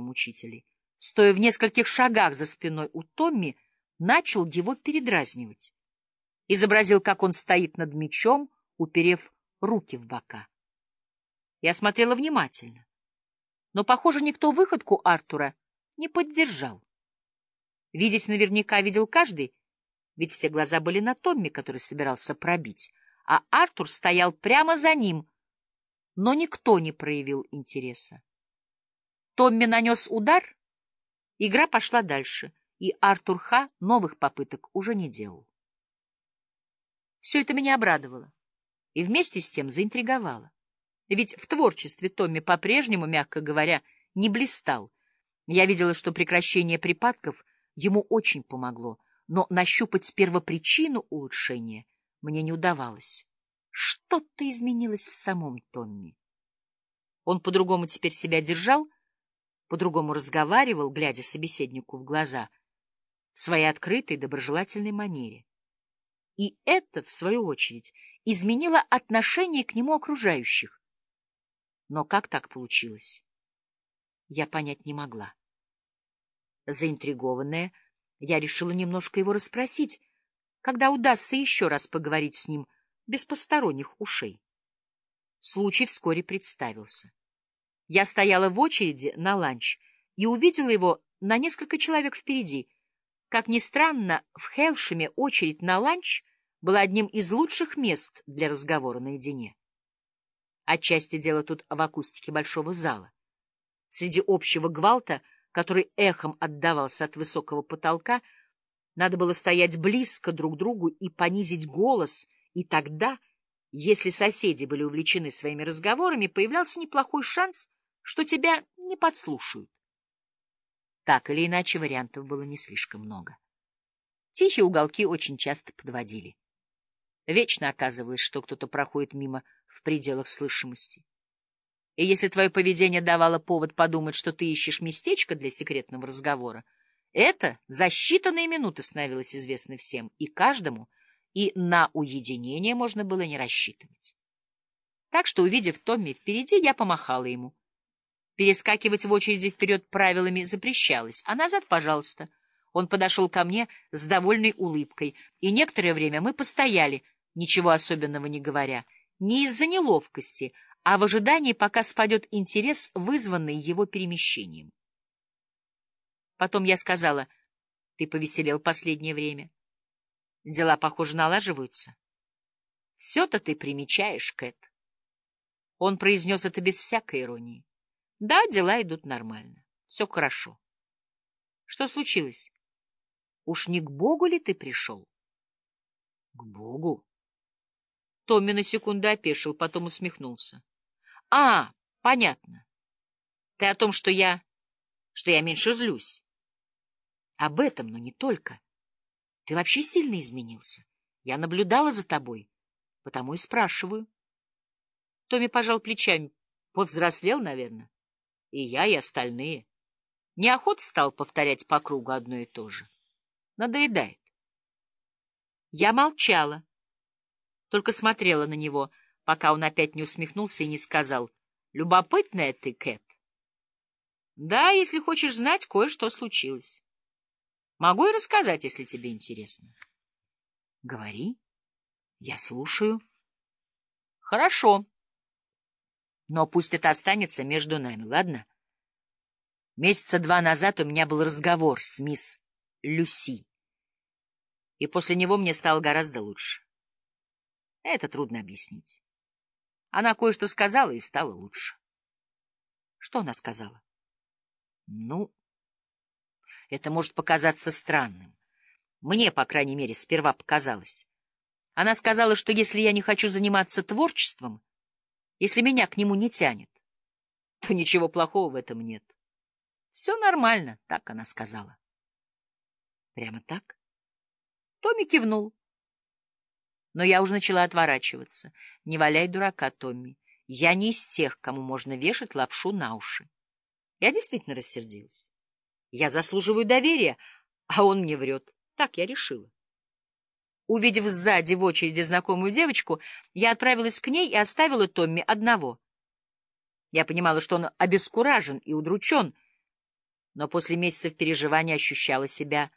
мучителей, стоя в нескольких шагах за спиной у Томми, начал его передразнивать. Изобразил, как он стоит над мечом, уперев руки в бока. Я смотрела внимательно, но, похоже, никто выходку Артура не поддержал. Видеть наверняка видел каждый, ведь все глаза были на Томми, который собирался пробить, а Артур стоял прямо за ним, но никто не проявил интереса. Томми нанес удар, игра пошла дальше, и Артур Ха новых попыток уже не делал. Все это меня обрадовало и вместе с тем заинтриговало. Ведь в творчестве Томми по-прежнему, мягко говоря, не блистал. Я видела, что прекращение припадков ему очень помогло, но нащупать первопричину улучшения мне не удавалось. Что-то изменилось в самом Томми. Он по-другому теперь себя держал, по-другому разговаривал, глядя собеседнику в глаза, в своей открытой, доброжелательной манере. И это, в свою очередь, изменило отношение к нему окружающих. Но как так получилось? Я понять не могла. Заинтригованная, я решила немножко его расспросить, когда удастся еще раз поговорить с ним без посторонних ушей. Случай вскоре представился. Я стояла в очереди на ланч и увидела его на несколько человек впереди. Как ни странно, в Хелшеме очередь на ланч была одним из лучших мест для разговора наедине. Отчасти дело тут в акустике большого зала. Среди общего гвалта, который эхом отдавался от высокого потолка, надо было стоять близко друг к другу и понизить голос, и тогда если соседи были увлечены своими разговорами, появлялся неплохой шанс, что тебя не подслушают. Так или иначе, вариантов было не слишком много. Тихие уголки очень часто подводили. Вечно оказывалось, что кто-то проходит мимо в пределах слышимости. И если твое поведение давало повод подумать, что ты ищешь местечко для секретного разговора, это за считанные минуты становилось известно всем и каждому — и на уединение можно было не рассчитывать. Так что, увидев Томми впереди, я помахала ему. Перескакивать в очереди вперед правилами запрещалось, а назад, пожалуйста. Он подошел ко мне с довольной улыбкой, и некоторое время мы постояли, ничего особенного не говоря, не из-за неловкости, а в ожидании, пока спадет интерес, вызванный его перемещением. Потом я сказала, ты повеселел последнее время. Дела, похоже, налаживаются. Все-то ты примечаешь, Кэт. Он произнес это без всякой иронии. Да, дела идут нормально. Все хорошо. Что случилось? Уж не к Богу ли ты пришел? К Богу? Томми на секунду опешил, потом усмехнулся. А, понятно. Ты о том, что я... что я меньше злюсь. Об этом, но не только. Ты вообще сильно изменился. Я наблюдала за тобой, потому и спрашиваю. Томми пожал плечами. Повзрослел, наверное. И я, и остальные. Неохота стал повторять по кругу одно и то же. Надоедает. Я молчала, только смотрела на него, пока он опять не усмехнулся и не сказал. Любопытная ты, Кэт. Да, если хочешь знать, кое-что случилось. Могу и рассказать, если тебе интересно. — Говори. Я слушаю. — Хорошо. Но пусть это останется между нами, ладно? Месяца два назад у меня был разговор с мисс Люси, и после него мне стало гораздо лучше. Это трудно объяснить. Она кое-что сказала, и стало лучше. Что она сказала? Ну... Это может показаться странным. Мне, по крайней мере, сперва показалось. Она сказала, что если я не хочу заниматься творчеством, если меня к нему не тянет, то ничего плохого в этом нет. Все нормально, так она сказала. Прямо так? Томми кивнул. Но я уже начала отворачиваться. Не валяй дурака, Томми. Я не из тех, кому можно вешать лапшу на уши. Я действительно рассердилась. Я заслуживаю доверия, а он мне врет. Так я решила. Увидев сзади в очереди знакомую девочку, я отправилась к ней и оставила Томми одного. Я понимала, что он обескуражен и удручен, но после месяцев переживаний ощущала себя